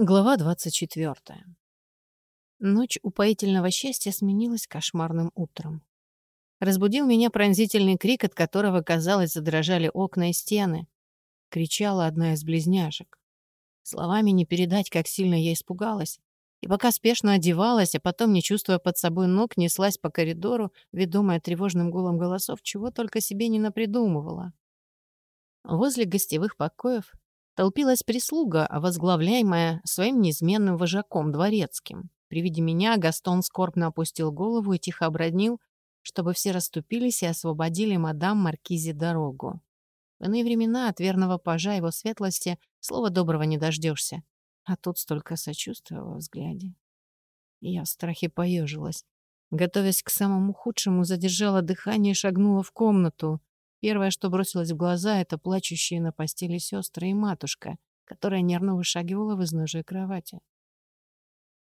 Глава 24. Ночь упоительного счастья сменилась кошмарным утром. Разбудил меня пронзительный крик, от которого, казалось, задрожали окна и стены. Кричала одна из близняшек. Словами не передать, как сильно я испугалась. И пока спешно одевалась, а потом, не чувствуя под собой ног, неслась по коридору, ведомая тревожным гулом голосов, чего только себе не напридумывала. Возле гостевых покоев толпилась прислуга, возглавляемая своим неизменным вожаком дворецким. При виде меня Гастон скорбно опустил голову и тихо обронил, чтобы все расступились и освободили мадам Маркизе дорогу. В иные времена от верного пажа его светлости слова доброго не дождешься. А тут столько сочувствия во взгляде. Я в страхе поежилась. Готовясь к самому худшему, задержала дыхание и шагнула в комнату. Первое, что бросилось в глаза, это плачущие на постели сестры и матушка, которая нервно вышагивала в изножие кровати.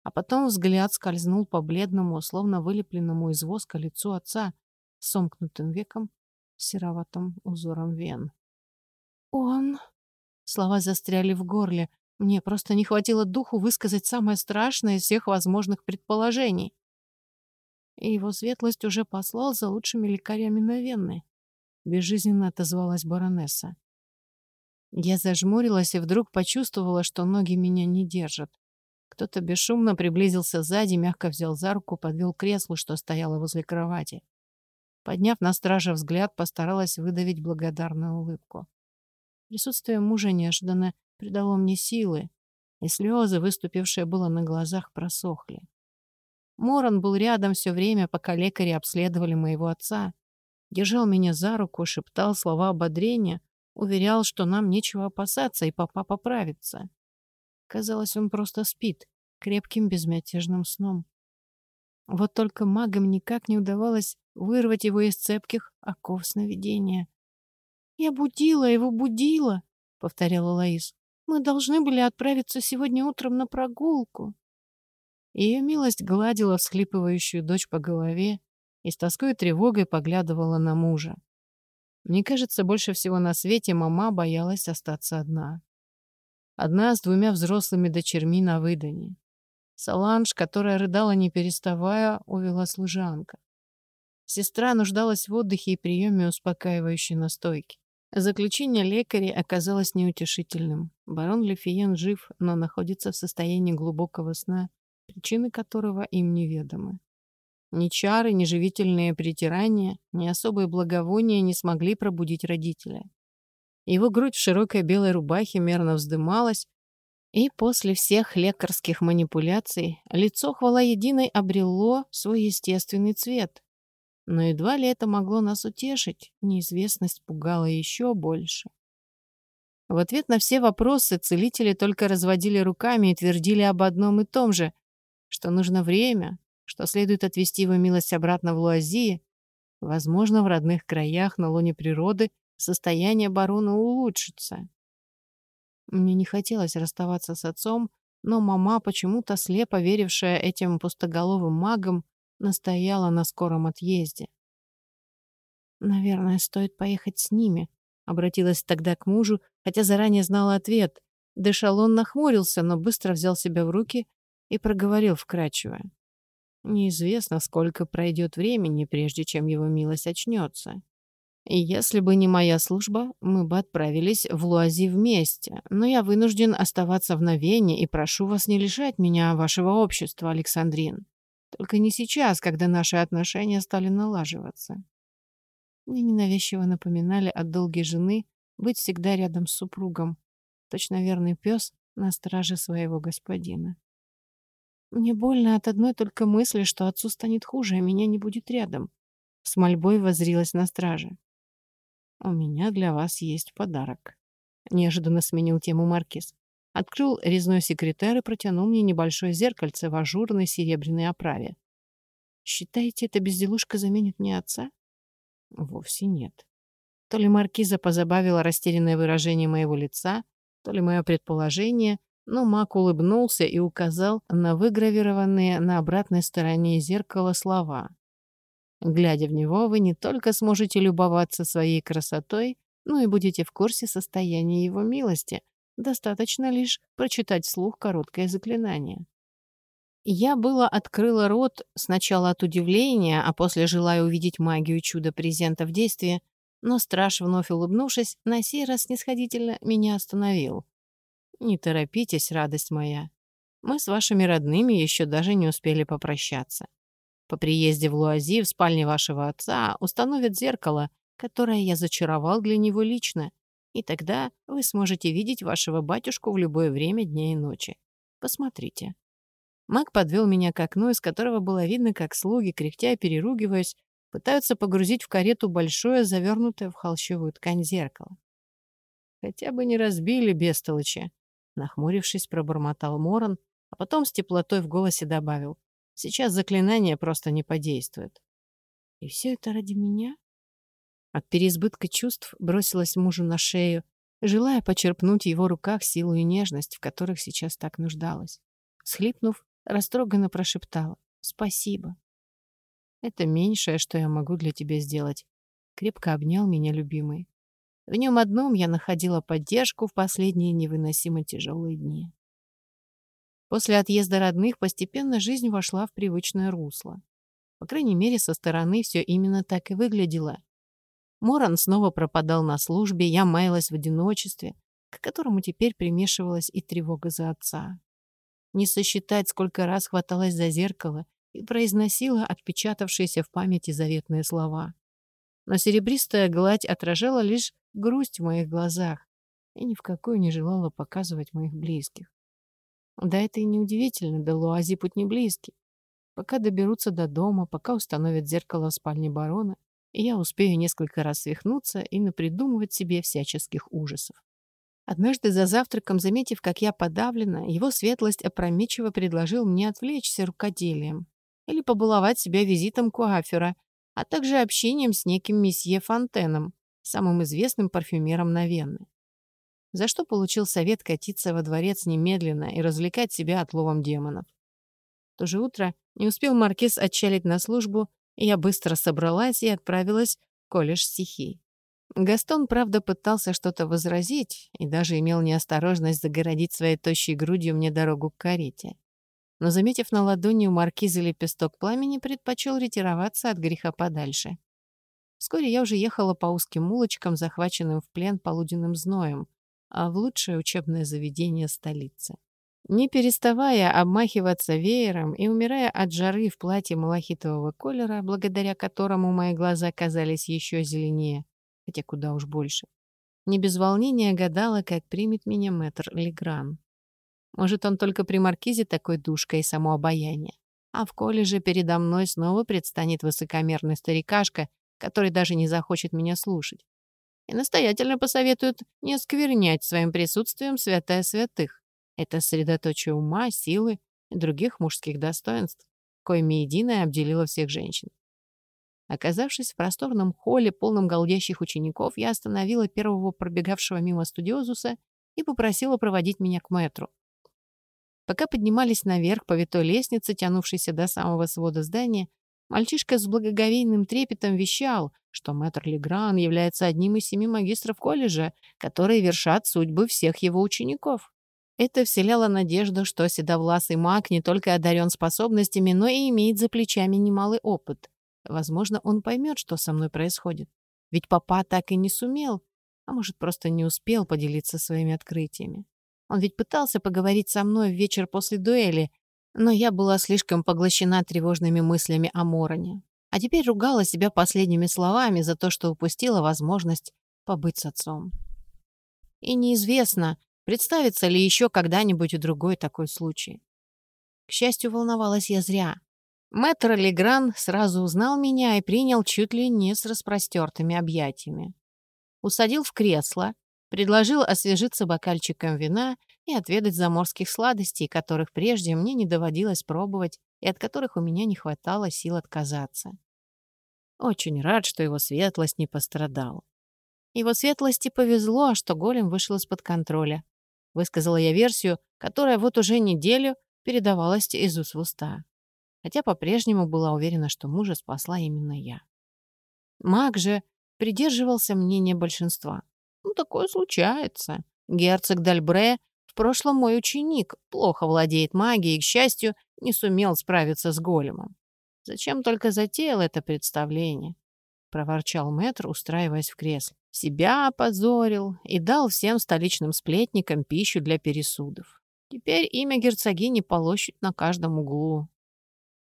А потом взгляд скользнул по бледному, словно вылепленному из воска лицу отца, сомкнутым веком, сероватым узором вен. «Он...» Слова застряли в горле. Мне просто не хватило духу высказать самое страшное из всех возможных предположений. И его светлость уже послал за лучшими лекарями на Венны. Безжизненно отозвалась баронесса. Я зажмурилась и вдруг почувствовала, что ноги меня не держат. Кто-то бесшумно приблизился сзади, мягко взял за руку, подвел к креслу, что стояло возле кровати. Подняв на страже взгляд, постаралась выдавить благодарную улыбку. Присутствие мужа неожиданно придало мне силы, и слезы, выступившие было на глазах, просохли. Моран был рядом все время, пока лекари обследовали моего отца, держал меня за руку, шептал слова ободрения, уверял, что нам нечего опасаться, и папа поправится. Казалось, он просто спит, крепким безмятежным сном. Вот только магам никак не удавалось вырвать его из цепких оков сновидения. «Я будила его, будила», — повторяла Лаис. «Мы должны были отправиться сегодня утром на прогулку». Ее милость гладила всхлипывающую дочь по голове, и с тоской и тревогой поглядывала на мужа. Мне кажется, больше всего на свете мама боялась остаться одна. Одна с двумя взрослыми дочерьми на выдане. Саланж, которая рыдала не переставая, увела служанка. Сестра нуждалась в отдыхе и приеме успокаивающей настойки. Заключение лекаря оказалось неутешительным. Барон Лефиен жив, но находится в состоянии глубокого сна, причины которого им неведомы. Ни чары, ни живительные притирания, ни особые благовония не смогли пробудить родителя. Его грудь в широкой белой рубахе мерно вздымалась, и после всех лекарских манипуляций лицо хвала единой обрело свой естественный цвет. Но едва ли это могло нас утешить, неизвестность пугала еще больше. В ответ на все вопросы целители только разводили руками и твердили об одном и том же, что нужно время, что следует отвести его милость обратно в Луазии, возможно, в родных краях на лоне природы состояние барона улучшится. Мне не хотелось расставаться с отцом, но мама, почему-то слепо верившая этим пустоголовым магам, настояла на скором отъезде. «Наверное, стоит поехать с ними», — обратилась тогда к мужу, хотя заранее знала ответ. Дешалон нахмурился, но быстро взял себя в руки и проговорил вкрадчиво. Неизвестно, сколько пройдет времени, прежде чем его милость очнется. И если бы не моя служба, мы бы отправились в Луази вместе. Но я вынужден оставаться в Новене и прошу вас не лишать меня вашего общества, Александрин. Только не сейчас, когда наши отношения стали налаживаться. Мне ненавязчиво напоминали от долгой жены быть всегда рядом с супругом. Точно верный пес на страже своего господина. Мне больно от одной только мысли, что отцу станет хуже, а меня не будет рядом. С мольбой возрилась на страже. «У меня для вас есть подарок», — неожиданно сменил тему Маркиз. Открыл резной секретарь и протянул мне небольшое зеркальце в ажурной серебряной оправе. «Считаете, эта безделушка заменит мне отца?» «Вовсе нет». То ли Маркиза позабавила растерянное выражение моего лица, то ли мое предположение — но Мак улыбнулся и указал на выгравированные на обратной стороне зеркала слова. Глядя в него, вы не только сможете любоваться своей красотой, но и будете в курсе состояния его милости, Достаточно лишь прочитать вслух короткое заклинание. Я было открыла рот сначала от удивления, а после желая увидеть магию чуда-презента в действии, но страж, вновь улыбнувшись, на сей раз снисходительно меня остановил. «Не торопитесь, радость моя. Мы с вашими родными еще даже не успели попрощаться. По приезде в Луази в спальне вашего отца установят зеркало, которое я зачаровал для него лично, и тогда вы сможете видеть вашего батюшку в любое время дня и ночи. Посмотрите». Маг подвел меня к окну, из которого было видно, как слуги, кряхтя и переругиваясь, пытаются погрузить в карету большое, завернутое в холщовую ткань зеркало. «Хотя бы не разбили, бестолочи!» Нахмурившись, пробормотал Моран, а потом с теплотой в голосе добавил. «Сейчас заклинание просто не подействует». «И все это ради меня?» От переизбытка чувств бросилась мужу на шею, желая почерпнуть в его руках силу и нежность, в которых сейчас так нуждалась. Схлипнув, растроганно прошептала «Спасибо». Это меньшее, что я могу для тебя сделать. Крепко обнял меня любимый. В нем одном я находила поддержку в последние невыносимо тяжелые дни. После отъезда родных постепенно жизнь вошла в привычное русло. По крайней мере, со стороны все именно так и выглядело. Моран снова пропадал на службе, я маялась в одиночестве, к которому теперь примешивалась и тревога за отца. Не сосчитать, сколько раз хваталась за зеркало и произносила отпечатавшиеся в памяти заветные слова. Но серебристая гладь отражала лишь грусть в моих глазах и ни в какую не желала показывать моих близких. Да это и неудивительно, до Луази путь не близкий. Пока доберутся до дома, пока установят зеркало в спальне барона, я успею несколько раз свихнуться и напридумывать себе всяческих ужасов. Однажды за завтраком, заметив, как я подавлена, его светлость опрометчиво предложил мне отвлечься рукоделием или побаловать себя визитом куафера, а также общением с неким месье Фонтеном, самым известным парфюмером Навенны. За что получил совет катиться во дворец немедленно и развлекать себя отловом демонов. В то же утро не успел маркиз отчалить на службу, и я быстро собралась и отправилась в колледж стихий. Гастон, правда, пытался что-то возразить и даже имел неосторожность загородить своей тощей грудью мне дорогу к карете но, заметив на ладони у маркиза лепесток пламени, предпочел ретироваться от греха подальше. Вскоре я уже ехала по узким улочкам, захваченным в плен полуденным зноем, а в лучшее учебное заведение столицы. Не переставая обмахиваться веером и умирая от жары в платье малахитового колера, благодаря которому мои глаза казались еще зеленее, хотя куда уж больше, не без волнения гадала, как примет меня мэтр Легран. Может, он только при маркизе такой душка и само обаяние. А в колледже передо мной снова предстанет высокомерный старикашка, который даже не захочет меня слушать. И настоятельно посоветует не осквернять своим присутствием святая святых. Это средоточие ума, силы и других мужских достоинств, коими единое обделило всех женщин. Оказавшись в просторном холле, полном голдящих учеников, я остановила первого пробегавшего мимо студиозуса и попросила проводить меня к мэтру. Пока поднимались наверх по витой лестнице, тянувшейся до самого свода здания, мальчишка с благоговейным трепетом вещал, что мэтр Легран является одним из семи магистров колледжа, которые вершат судьбы всех его учеников. Это вселяло надежду, что седовласый маг не только одарен способностями, но и имеет за плечами немалый опыт. Возможно, он поймет, что со мной происходит. Ведь папа так и не сумел, а может, просто не успел поделиться своими открытиями. Он ведь пытался поговорить со мной в вечер после дуэли, но я была слишком поглощена тревожными мыслями о Мороне. А теперь ругала себя последними словами за то, что упустила возможность побыть с отцом. И неизвестно, представится ли еще когда-нибудь другой такой случай. К счастью, волновалась я зря. Мэтр Легран сразу узнал меня и принял чуть ли не с распростертыми объятиями. Усадил в кресло, Предложил освежиться бокальчиком вина и отведать заморских сладостей, которых прежде мне не доводилось пробовать и от которых у меня не хватало сил отказаться. Очень рад, что его светлость не пострадал. Его светлости повезло, что голем вышел из-под контроля. Высказала я версию, которая вот уже неделю передавалась из уст в уста. Хотя по-прежнему была уверена, что мужа спасла именно я. Маг же придерживался мнения большинства. Ну, такое случается. Герцог Дальбре в прошлом мой ученик, плохо владеет магией и, к счастью, не сумел справиться с големом. Зачем только затеял это представление? проворчал мэтр, устраиваясь в кресле. Себя опозорил и дал всем столичным сплетникам пищу для пересудов. Теперь имя герцогини полощут на каждом углу.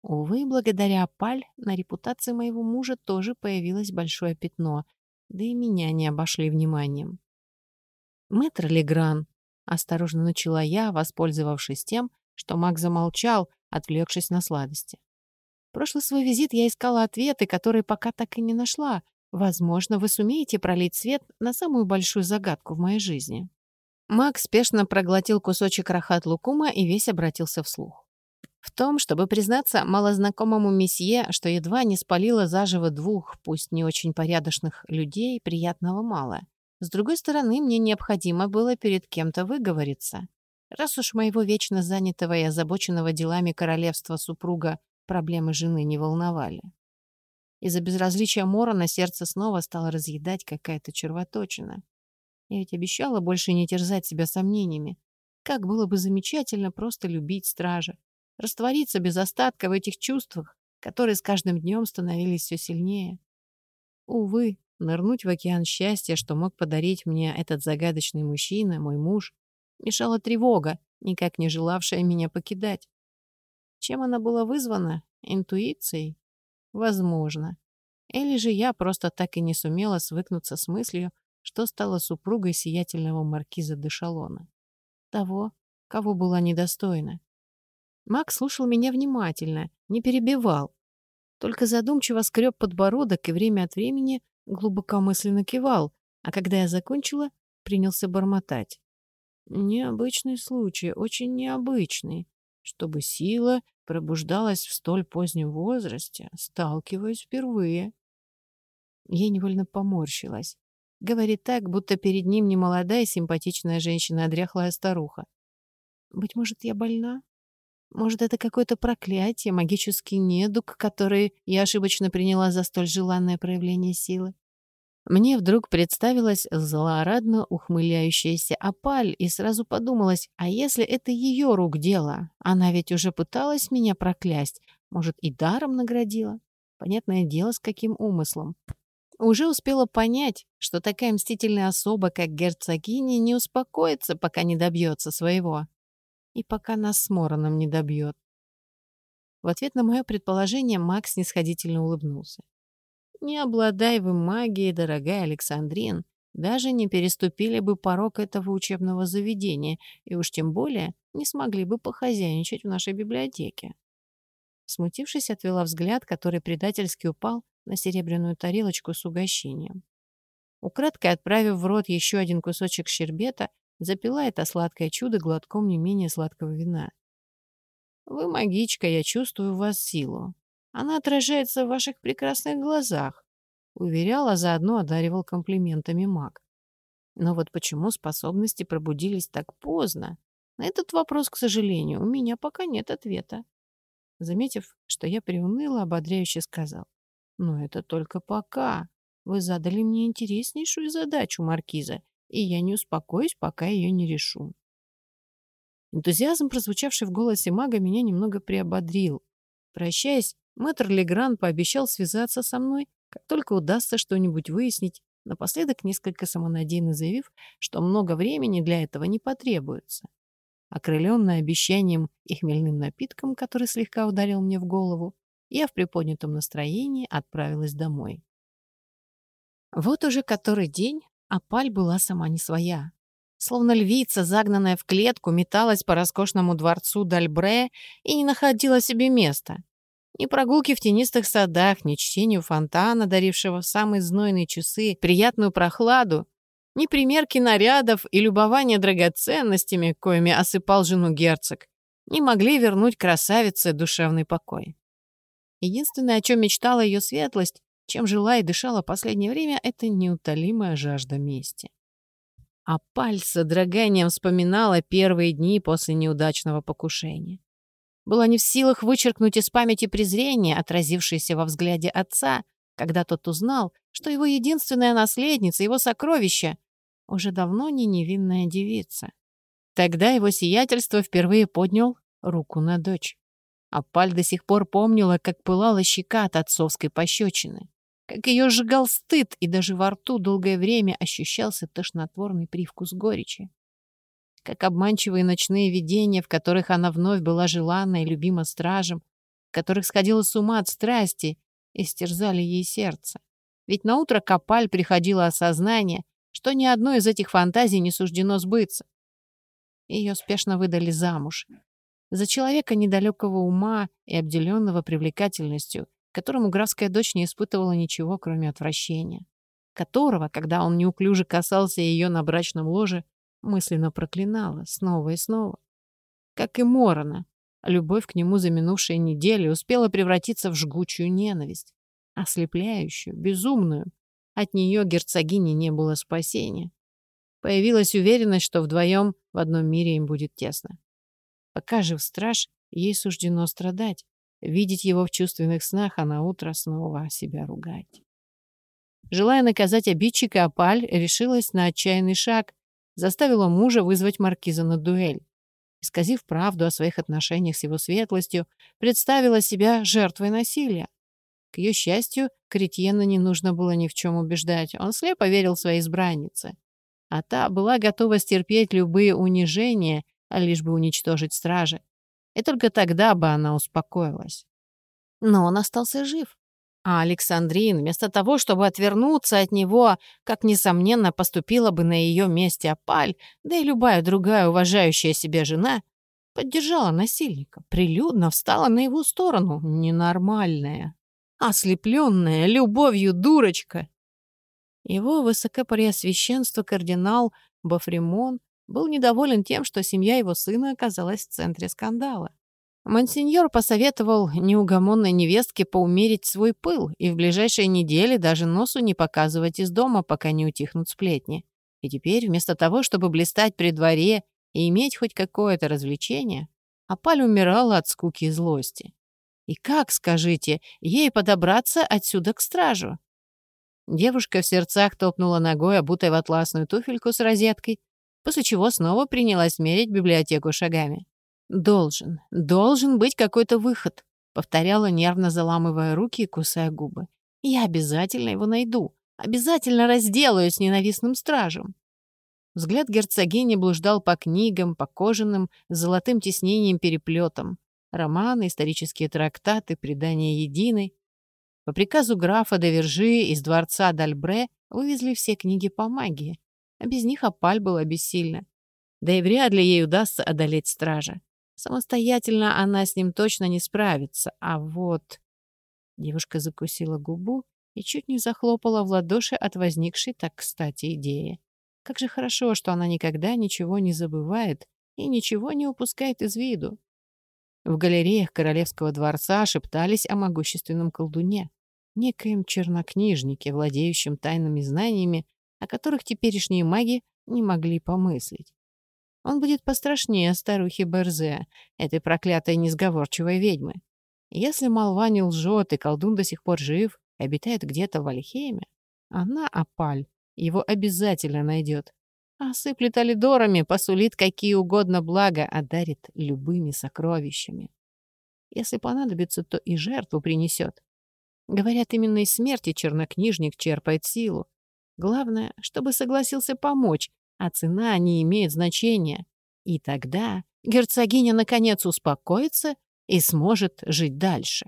Увы, благодаря Паль на репутации моего мужа тоже появилось большое пятно, да и меня не обошли вниманием. «Мэтр Легран», — осторожно начала я, воспользовавшись тем, что маг замолчал, отвлекшись на сладости. Прошлый свой визит я искала ответы, которые пока так и не нашла. Возможно, вы сумеете пролить свет на самую большую загадку в моей жизни». Маг спешно проглотил кусочек рахат лукума и весь обратился вслух. В том, чтобы признаться малознакомому месье, что едва не спалило заживо двух, пусть не очень порядочных людей, приятного мало. С другой стороны, мне необходимо было перед кем-то выговориться. Раз уж моего вечно занятого и озабоченного делами королевства супруга проблемы жены не волновали. Из-за безразличия Мора на сердце снова стало разъедать какая-то червоточина. Я ведь обещала больше не терзать себя сомнениями. Как было бы замечательно просто любить стража, раствориться без остатка в этих чувствах, которые с каждым днем становились все сильнее. Увы, нырнуть в океан счастья, что мог подарить мне этот загадочный мужчина, мой муж, мешала тревога, никак не желавшая меня покидать. Чем она была вызвана? Интуицией? Возможно. Или же я просто так и не сумела свыкнуться с мыслью, что стала супругой сиятельного маркиза де Шалона. Того, кого была недостойна. Макс слушал меня внимательно, не перебивал. Только задумчиво скреб подбородок и время от времени глубокомысленно кивал, а когда я закончила, принялся бормотать. Необычный случай, очень необычный чтобы сила пробуждалась в столь позднем возрасте, сталкиваюсь впервые. Я невольно поморщилась. Говорит так, будто перед ним не молодая симпатичная женщина, а дряхлая старуха. Быть может, я больна? Может, это какое-то проклятие, магический недуг, который я ошибочно приняла за столь желанное проявление силы? Мне вдруг представилась злорадно ухмыляющаяся опаль, и сразу подумалось, а если это ее рук дело? Она ведь уже пыталась меня проклясть, может, и даром наградила? Понятное дело, с каким умыслом. Уже успела понять, что такая мстительная особа, как герцогиня, не успокоится, пока не добьется своего. И пока нас с Мороном не добьет. В ответ на мое предположение Макс нисходительно улыбнулся. Не обладая вы магией, дорогая Александрин, даже не переступили бы порог этого учебного заведения и уж тем более не смогли бы похозяйничать в нашей библиотеке. Смутившись, отвела взгляд, который предательски упал на серебряную тарелочку с угощением. Украдкой отправив в рот еще один кусочек щербета, запила это сладкое чудо глотком не менее сладкого вина. «Вы магичка, я чувствую в вас силу. Она отражается в ваших прекрасных глазах», — уверял, а заодно одаривал комплиментами маг. Но вот почему способности пробудились так поздно? На этот вопрос, к сожалению, у меня пока нет ответа. Заметив, что я приуныла, ободряюще сказал. «Но это только пока. Вы задали мне интереснейшую задачу, Маркиза, и я не успокоюсь, пока ее не решу». Энтузиазм, прозвучавший в голосе мага, меня немного приободрил. Прощаясь, Мэтр Легран пообещал связаться со мной, как только удастся что-нибудь выяснить, напоследок несколько самонадеянно заявив, что много времени для этого не потребуется. Окрыленная обещанием и хмельным напитком, который слегка ударил мне в голову, я в приподнятом настроении отправилась домой. Вот уже который день, а Паль была сама не своя. Словно львица, загнанная в клетку, металась по роскошному дворцу Дальбре и не находила себе места. Ни прогулки в тенистых садах, ни чтению фонтана, дарившего в самые знойные часы приятную прохладу, ни примерки нарядов и любования драгоценностями, коими осыпал жену герцог, не могли вернуть красавице душевный покой. Единственное, о чем мечтала ее светлость, чем жила и дышала последнее время, это неутолимая жажда мести. А пальцы дроганием вспоминала первые дни после неудачного покушения была не в силах вычеркнуть из памяти презрение, отразившееся во взгляде отца, когда тот узнал, что его единственная наследница, его сокровище, уже давно не невинная девица. Тогда его сиятельство впервые поднял руку на дочь. А Паль до сих пор помнила, как пылала щека от отцовской пощечины, как ее сжигал стыд, и даже во рту долгое время ощущался тошнотворный привкус горечи. Как обманчивые ночные видения, в которых она вновь была желанна и любима стражем, в которых сходила с ума от страсти и стерзали ей сердце. Ведь на утро Капаль приходило осознание, что ни одной из этих фантазий не суждено сбыться. Ее спешно выдали замуж, за человека недалекого ума и обделенного привлекательностью, которому графская дочь не испытывала ничего, кроме отвращения. Которого, когда он неуклюже касался ее на брачном ложе, мысленно проклинала снова и снова. Как и Морона, любовь к нему за минувшие недели успела превратиться в жгучую ненависть, ослепляющую, безумную. От нее герцогине не было спасения. Появилась уверенность, что вдвоем в одном мире им будет тесно. Пока жив страж, ей суждено страдать, видеть его в чувственных снах, а на утро снова себя ругать. Желая наказать обидчика, Апаль решилась на отчаянный шаг, заставила мужа вызвать маркиза на дуэль. Исказив правду о своих отношениях с его светлостью, представила себя жертвой насилия. К ее счастью, Кретьена не нужно было ни в чем убеждать. Он слепо верил своей избраннице. А та была готова стерпеть любые унижения а лишь бы уничтожить стражи. И только тогда бы она успокоилась. Но он остался жив. А Александрин, вместо того, чтобы отвернуться от него, как, несомненно, поступила бы на ее месте Апаль, да и любая другая уважающая себя жена, поддержала насильника, прилюдно встала на его сторону, ненормальная, ослепленная любовью дурочка. Его высокопреосвященство кардинал Бафримон был недоволен тем, что семья его сына оказалась в центре скандала. Монсеньор посоветовал неугомонной невестке поумерить свой пыл и в ближайшие недели даже носу не показывать из дома, пока не утихнут сплетни. И теперь, вместо того, чтобы блистать при дворе и иметь хоть какое-то развлечение, Апаль умирала от скуки и злости. И как, скажите, ей подобраться отсюда к стражу? Девушка в сердцах топнула ногой, обутой в атласную туфельку с розеткой, после чего снова принялась мерить библиотеку шагами. «Должен, должен быть какой-то выход», — повторяла, нервно заламывая руки и кусая губы. «Я обязательно его найду, обязательно разделаю с ненавистным стражем». Взгляд герцогини блуждал по книгам, по кожаным, с золотым тиснением переплетом. Романы, исторические трактаты, предания единой. По приказу графа де Вержи из дворца Дальбре вывезли все книги по магии без них опаль была бессильна. Да и вряд ли ей удастся одолеть стража. Самостоятельно она с ним точно не справится, а вот... Девушка закусила губу и чуть не захлопала в ладоши от возникшей так кстати идеи. Как же хорошо, что она никогда ничего не забывает и ничего не упускает из виду. В галереях королевского дворца шептались о могущественном колдуне, некоем чернокнижнике, владеющем тайными знаниями о которых теперешние маги не могли помыслить. Он будет пострашнее старухи Берзе, этой проклятой несговорчивой ведьмы. Если молва не лжет, и колдун до сих пор жив и обитает где-то в Альхейме, она, Апаль, его обязательно найдет. Осыплет алидорами, посулит какие угодно блага, одарит любыми сокровищами. Если понадобится, то и жертву принесет. Говорят, именно из смерти чернокнижник черпает силу, Главное, чтобы согласился помочь, а цена не имеет значения. И тогда герцогиня наконец успокоится и сможет жить дальше.